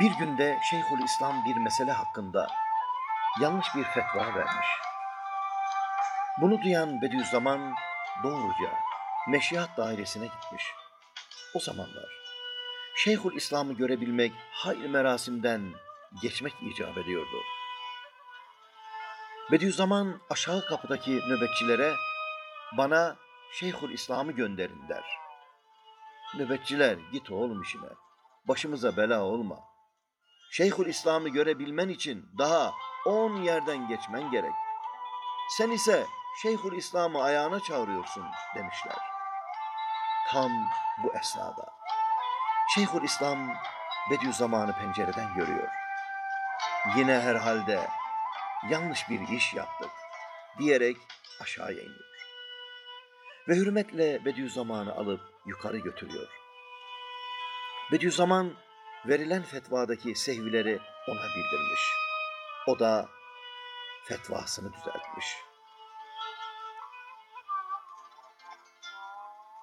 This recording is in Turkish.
Bir günde Şeyhül İslam bir mesele hakkında yanlış bir fetva vermiş. Bunu duyan Bediüzzaman doğruca meşihat dairesine gitmiş. O zamanlar Şeyhül İslam'ı görebilmek hayır merasimden geçmek icap ediyordu. Bediüzzaman aşağı kapıdaki nöbetçilere bana Şeyhül İslam'ı gönderin der. Nöbetçiler git oğlum işine. Başımıza bela olma. Şeyhül İslam'ı görebilmen için daha on yerden geçmen gerek. Sen ise Şeyhül İslam'ı ayağına çağırıyorsun demişler. Tam bu esnada Şeyhül İslam Bediüzzaman'ı pencereden görüyor. Yine herhalde yanlış bir iş yaptık diyerek aşağıya iniyor. Ve hürmetle Bediüzzaman'ı alıp yukarı götürüyor. Bediüzzaman verilen fetvadaki sehvileri ona bildirmiş. O da fetvasını düzeltmiş.